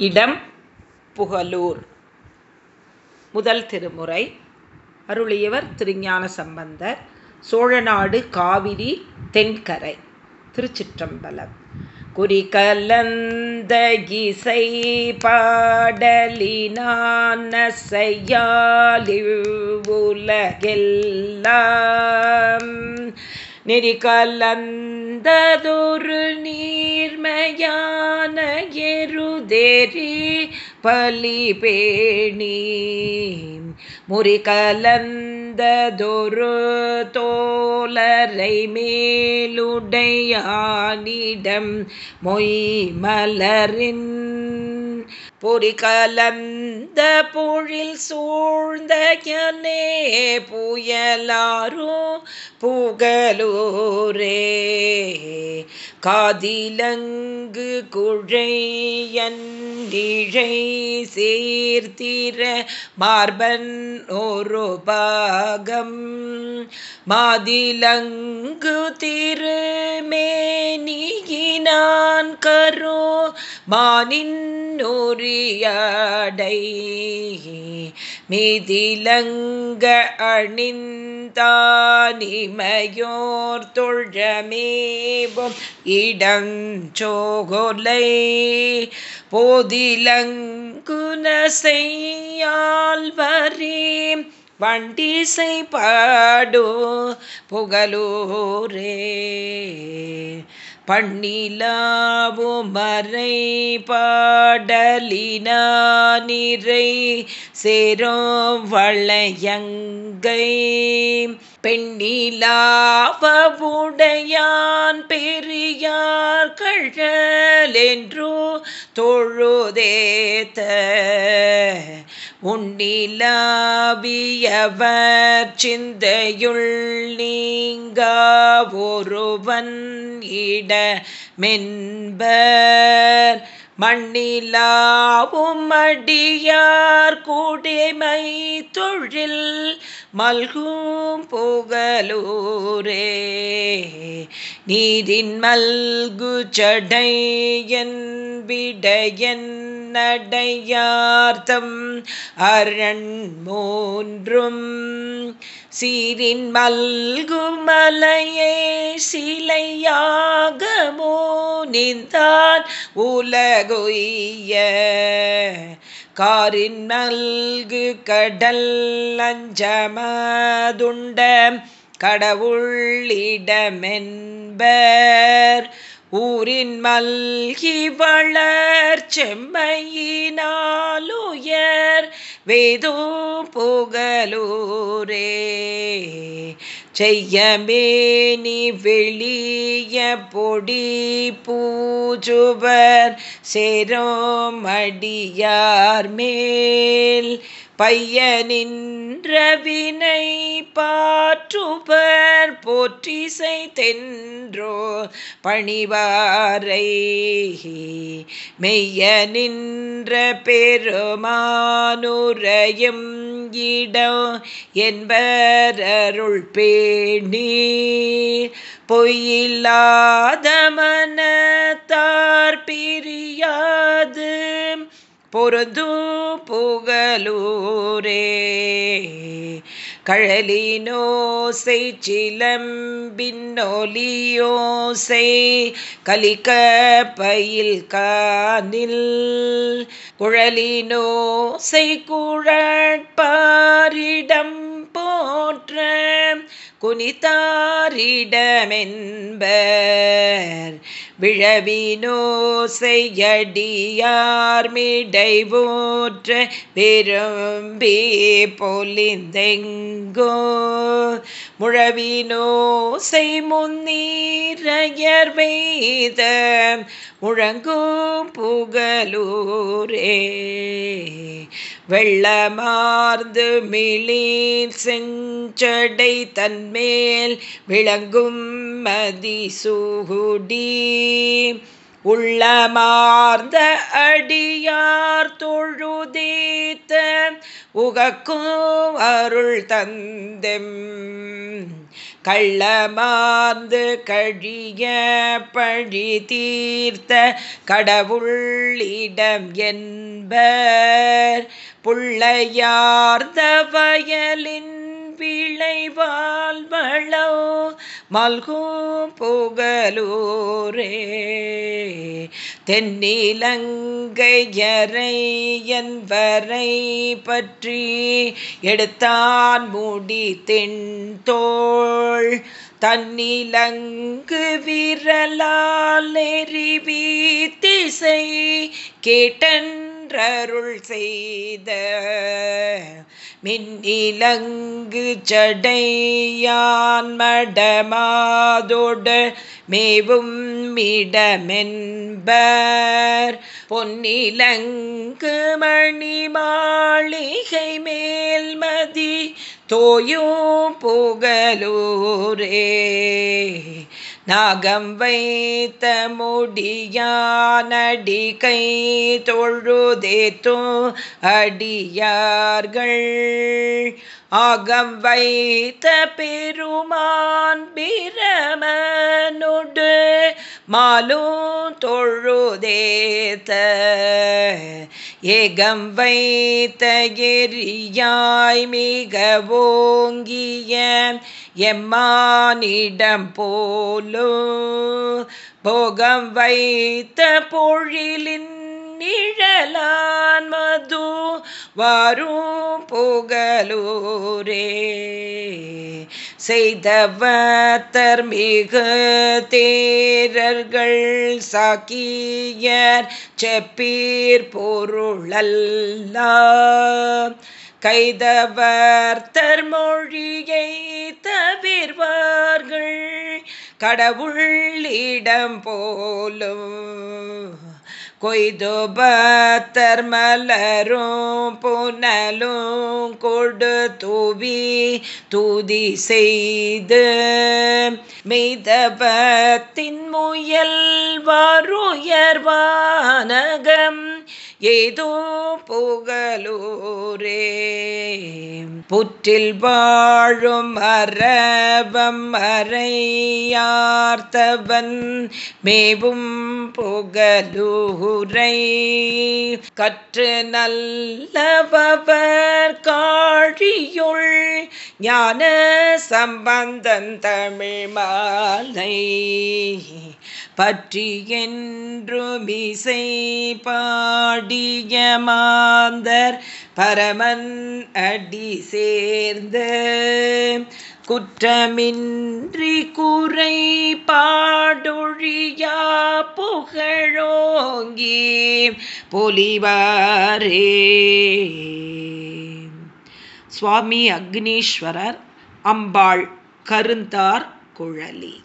இடம் புகலூர். முதல் திருமுறை. அருளியவர் திருஞான சம்பந்தர். சோழநாடு காவிரி தென்கரை திருச்சிற்றம்பலம். குறிகலந்த இசை பாடலினானிவுலகெல்லாம் நெறி கலந்ததொரு நீர்மையான தேரி பலி பேணி. முறிகலந்ததொரு தோலரை மேலுடையானிடம் மொய் மலரின். பொறி கலந்த பொழில் சூழ்ந்த யனே புயலாரும் புகலூரே. காதிலங்கு குழையன் இழை சீர்த்திர மார்பன் ஒரு பாகம். மாதிலங்கு திருமேனியினான் கரோ மானின் நூறியாடை. அணிந்த தானிமயோர் தொழமேவும் இடஞ்சோகொலை போதிலங்குனசையால் வரி வண்டிசை பாடோ புகலூரே. பண்ணிலாவோ மறை பாடலினா நிறை சேரும் வளையங்கை. பெண்ணிலாவுடையான் பெரியார் கழலென்றோ தொழுதேத்த. உன்னிலாவியவர் சிந்தையுள் நீங்க ஒருவன் இட மென்பர் மண்ணிலாவும் அடியார் கூடிமை தொழில் மல்கும் புகலூரே. நீரின் மல்கு சடை என் விடையன் நடையார்த்தம் அரண் மூன்றும் சீரின் மல்குமலையே சிலையாக நின்றான் உலகுய காரின் மல்கு கடல் அஞ்சமதுண்ட கடவுளிடமென்பர் ஊரின் மல்கி வளர் செம்மையினாலுயர் வேதோ புகலூரே. செய்யமேனி வெளிய பொடி பூஜுவர் சேரும் அடியார் மேல். பையனின்ற வினை பாற்றுவர் போற்றிசை தென்றோ பணிவாரை. மெய்ய நின்ற பெருமானுரையும் இடம் என்பருள் பேணி பொய்யில்லாத மனத்தார் பிரியாது. பொருது புகலூரே. கழலினோசை சிலம்பின்னொலியோசை கலிக்க பயில் கானில் குழலினோசை குழற்பாரிடம் போற்ற குனிதாரிடமென்பர் விழவினோசையடியார் மிடை விரும்பி பொலிந்தெங்கோ. முழவினோசை முன்னீரையர் வைத முழங்கும் புகலூரே. வெள்ளமார்ந்து மிளீர் செஞ்சடை தன்மேல் விளங்கும் மதிசூடி உள்ளமார்ந்த அடியார் தொழுதீத்த உகக்கும் அருள் தந்தெம். கள்ளமார்ந்து கழிய பழி தீர்த்த கடவுள்ளிடம் என்பர். புள்ளையார்ந்த வயலின் விளைவால் வளோ மல்கும் புகலூரே. தென்னிலங்கையரை என்பரை பற்றி எடுத்தான் மூடி தென்தோள். தன்னிலங்கு விரலால் நெறிவி திசை கேட்டன் கேட்டன்றருள் செய்த மின்னிலங்கு சடையான் மடமாதோடு மேவும் மிடமென்பர். பொன்னிலங்கு மணி மாளிகை மேல்மதி தோயும் புகலூரே. நாகம் வைத்த முடியானடி கை தொழுதேத்தோ அடியார்கள். ஆகம் வைத்த பெருமான் பிரமனுடு மாலும் தொழுதேத்த ஏகம் வைத்த எரியாய் மிக ஓங்கிய எம்மானிடம் போலோ போகம் வைத்த பொழிலின் நிழலான் மது வாரும் புகலூரே. செய்தவத்தர் மிகு தேரர்கள் சாக்கியர் செப்பீர் பொருளல்ல கைதவர்த்தர் மொழியை தவிர்வார்கள். கடவுள் இடம் போலும் கொய்தோபத்தர் மலரும் புனலும் கொடு தூவி தூதி செய்து மெய்தபத்தின் முயல் ஏதோ புகலூரே புற்றில் வாழும் மரபம் மறையார்த்தவன் மேவும் புகலூரை கற்று நல்லபவர் காழியுள் ஞான சம்பந்தன் தமிழ் மாலை. பற்றி என்றுமிசை பாடிய மாந்தர் பரமன் அடி சேர்ந்த குற்றமின்றி குறை பாடொழியா புகழோங்கி பொலிவாரே. சுவாமி அக்னீஸ்வரர் அம்பாள் கருந்தார் குழலி.